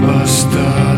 Blockbuster.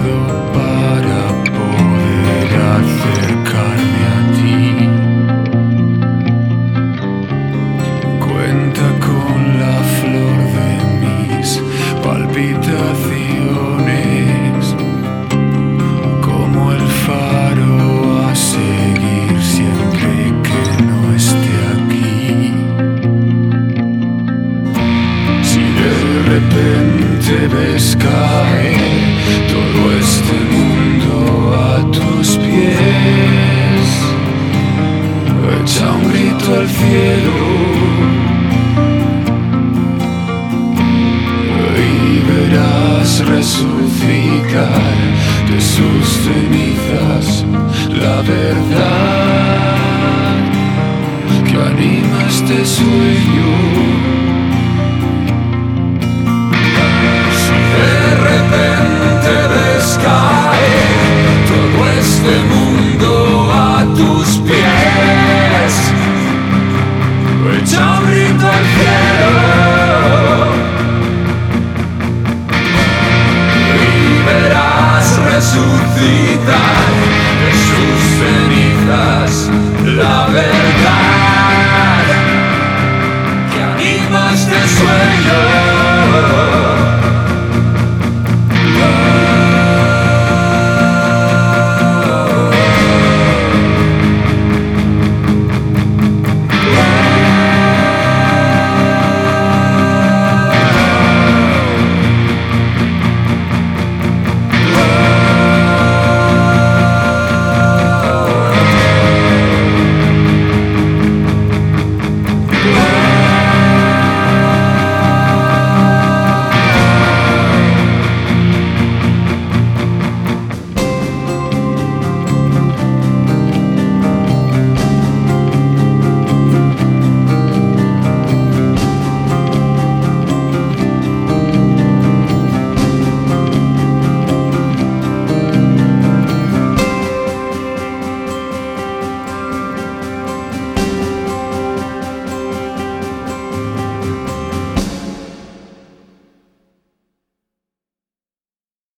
Al cielo y verás resucitar de sus cenizas la verdad que anima este sueño. Trītā